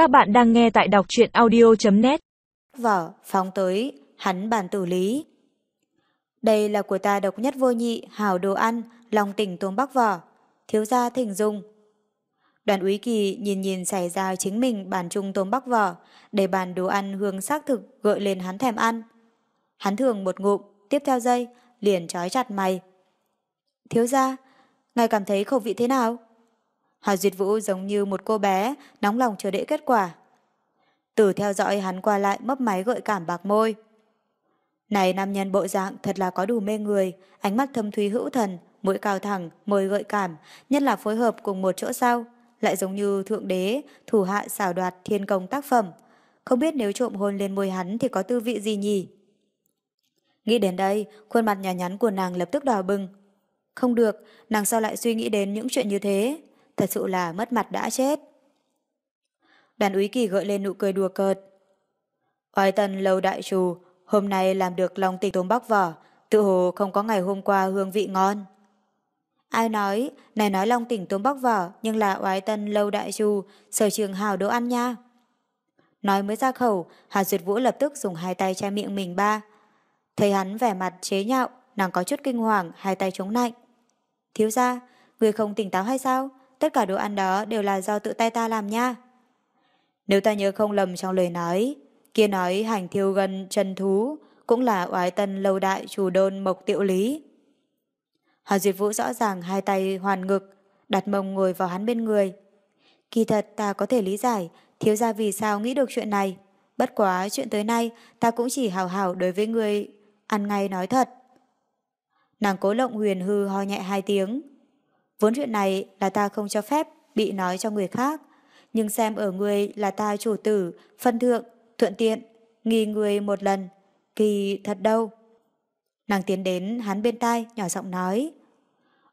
Các bạn đang nghe tại đọc truyện audio.net vở phóng tới, hắn bàn tử lý. Đây là của ta độc nhất vô nhị, hào đồ ăn, lòng tỉnh tôm bắc vỏ. Thiếu gia thỉnh dung Đoàn úy kỳ nhìn nhìn xảy ra chính mình bàn chung tôm bắc vỏ, để bàn đồ ăn hương xác thực gợi lên hắn thèm ăn. Hắn thường một ngụm, tiếp theo dây, liền trói chặt mày. Thiếu gia, ngài cảm thấy khẩu vị thế nào? Hà Duyệt Vũ giống như một cô bé, nóng lòng chờ đợi kết quả. Từ theo dõi hắn qua lại mấp máy gợi cảm bạc môi. Này nam nhân bộ dạng thật là có đủ mê người, ánh mắt thâm thúy hữu thần, mũi cao thẳng, môi gợi cảm, nhất là phối hợp cùng một chỗ sau, lại giống như thượng đế, thủ hạ xảo đoạt thiên công tác phẩm. Không biết nếu trộm hôn lên môi hắn thì có tư vị gì nhỉ? Nghĩ đến đây, khuôn mặt nhỏ nhắn của nàng lập tức đỏ bừng. Không được, nàng sao lại suy nghĩ đến những chuyện như thế? Thật sự là mất mặt đã chết. Đoàn úy kỳ gợi lên nụ cười đùa cợt. Oai tân lâu đại trù, hôm nay làm được lòng tỉnh tôm bóc vỏ, tự hồ không có ngày hôm qua hương vị ngon. Ai nói, này nói long tỉnh tôm bóc vỏ, nhưng là oái tân lâu đại trù, sở trường hào đồ ăn nha. Nói mới ra khẩu, Hà Duyệt Vũ lập tức dùng hai tay che miệng mình ba. Thấy hắn vẻ mặt chế nhạo, nàng có chút kinh hoàng, hai tay chống nạnh. Thiếu ra, người không tỉnh táo hay sao? Tất cả đồ ăn đó đều là do tự tay ta làm nha. Nếu ta nhớ không lầm trong lời nói, kia nói hành thiêu gần chân thú cũng là oái tân lâu đại chủ đôn mộc tiệu lý. Hà Duyệt Vũ rõ ràng hai tay hoàn ngực, đặt mông ngồi vào hắn bên người. Kỳ thật ta có thể lý giải thiếu gia vì sao nghĩ được chuyện này. Bất quá chuyện tới nay ta cũng chỉ hào hào đối với người ăn ngay nói thật. Nàng cố lộng huyền hư ho nhẹ hai tiếng. Vốn chuyện này là ta không cho phép bị nói cho người khác. Nhưng xem ở người là ta chủ tử, phân thượng, thuận tiện, nghi người một lần. Kỳ thật đâu. Nàng tiến đến hắn bên tai, nhỏ giọng nói.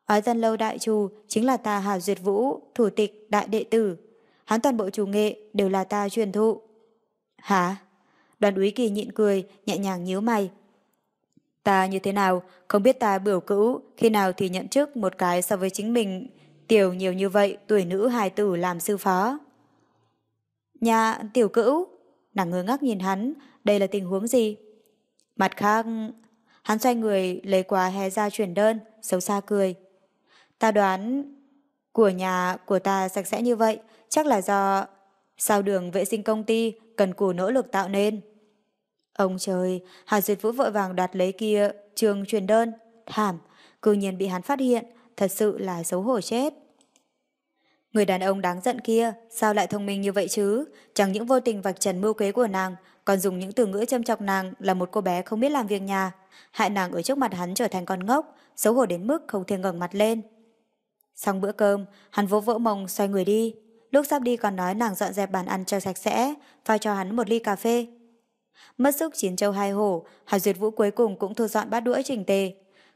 Ói dân lâu đại trù chính là ta Hà Duyệt Vũ, thủ tịch, đại đệ tử. Hắn toàn bộ chủ nghệ đều là ta truyền thụ. Hả? Đoàn úy kỳ nhịn cười, nhẹ nhàng nhíu mày. Ta như thế nào, không biết ta biểu cữu, khi nào thì nhận chức một cái so với chính mình, tiểu nhiều như vậy, tuổi nữ hài tử làm sư phó. Nhà tiểu cữu, nàng ngơ ngác nhìn hắn, đây là tình huống gì? Mặt khác, hắn xoay người lấy quà hè ra chuyển đơn, xấu xa cười. Ta đoán của nhà của ta sạch sẽ như vậy, chắc là do sao đường vệ sinh công ty cần cù nỗ lực tạo nên. Ông trời, Hà Duyệt Vũ vội vàng đoạt lấy kia trường truyền đơn, thảm, cư nhiên bị hắn phát hiện, thật sự là xấu hổ chết. Người đàn ông đáng giận kia, sao lại thông minh như vậy chứ? Chẳng những vô tình vạch trần mưu kế của nàng, còn dùng những từ ngữ châm chọc nàng là một cô bé không biết làm việc nhà, hại nàng ở trước mặt hắn trở thành con ngốc, xấu hổ đến mức không thể ngẩng mặt lên. Xong bữa cơm, hắn vỗ vỗ mông xoay người đi. Lúc sắp đi còn nói nàng dọn dẹp bàn ăn cho sạch sẽ, pha cho hắn một ly cà phê. Mất sức chiến châu hai hổ, Hà Duyệt Vũ cuối cùng cũng thu dọn bát đũa chỉnh tề.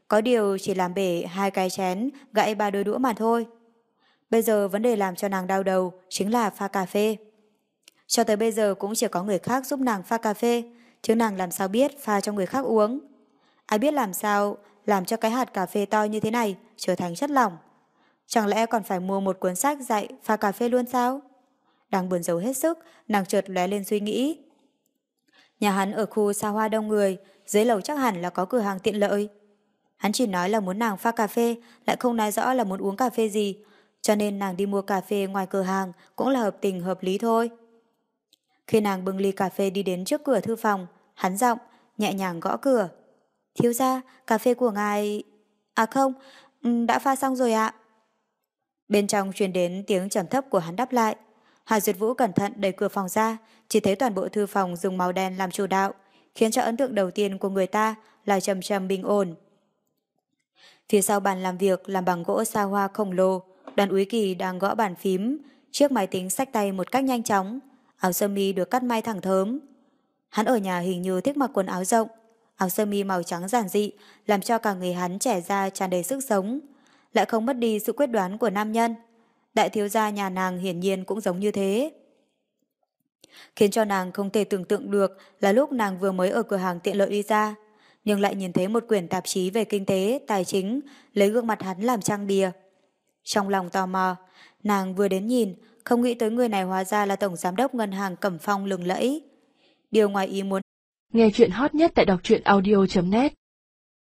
Có điều chỉ làm bể hai cái chén, gãy ba đôi đũa mà thôi. Bây giờ vấn đề làm cho nàng đau đầu chính là pha cà phê. Cho tới bây giờ cũng chỉ có người khác giúp nàng pha cà phê, chứ nàng làm sao biết pha cho người khác uống. Ai biết làm sao làm cho cái hạt cà phê to như thế này trở thành chất lỏng. Chẳng lẽ còn phải mua một cuốn sách dạy pha cà phê luôn sao? Đang buồn rầu hết sức, nàng chợt lóe lên suy nghĩ. Nhà hắn ở khu xa hoa đông người, dưới lầu chắc hẳn là có cửa hàng tiện lợi. Hắn chỉ nói là muốn nàng pha cà phê, lại không nói rõ là muốn uống cà phê gì, cho nên nàng đi mua cà phê ngoài cửa hàng cũng là hợp tình hợp lý thôi. Khi nàng bưng ly cà phê đi đến trước cửa thư phòng, hắn giọng, nhẹ nhàng gõ cửa. Thiếu ra, cà phê của ngài... À không, ừ, đã pha xong rồi ạ. Bên trong truyền đến tiếng trầm thấp của hắn đáp lại. Hà Duyệt Vũ cẩn thận đẩy cửa phòng ra, chỉ thấy toàn bộ thư phòng dùng màu đen làm chủ đạo, khiến cho ấn tượng đầu tiên của người ta là trầm trầm bình ổn. Phía sau bàn làm việc làm bằng gỗ xa hoa khổng lồ, đoàn úy kỳ đang gõ bàn phím, chiếc máy tính sách tay một cách nhanh chóng, áo sơ mi được cắt may thẳng thớm. Hắn ở nhà hình như thích mặc quần áo rộng, áo sơ mi màu trắng giản dị, làm cho cả người hắn trẻ ra tràn đầy sức sống, lại không mất đi sự quyết đoán của nam nhân. Đại thiếu gia nhà nàng hiển nhiên cũng giống như thế. Khiến cho nàng không thể tưởng tượng được là lúc nàng vừa mới ở cửa hàng tiện lợi đi ra, nhưng lại nhìn thấy một quyển tạp chí về kinh tế, tài chính, lấy gương mặt hắn làm trang bìa. Trong lòng tò mò, nàng vừa đến nhìn, không nghĩ tới người này hóa ra là tổng giám đốc ngân hàng Cẩm Phong lừng lẫy. Điều ngoài ý muốn. Nghe chuyện hot nhất tại đọc truyện audio.net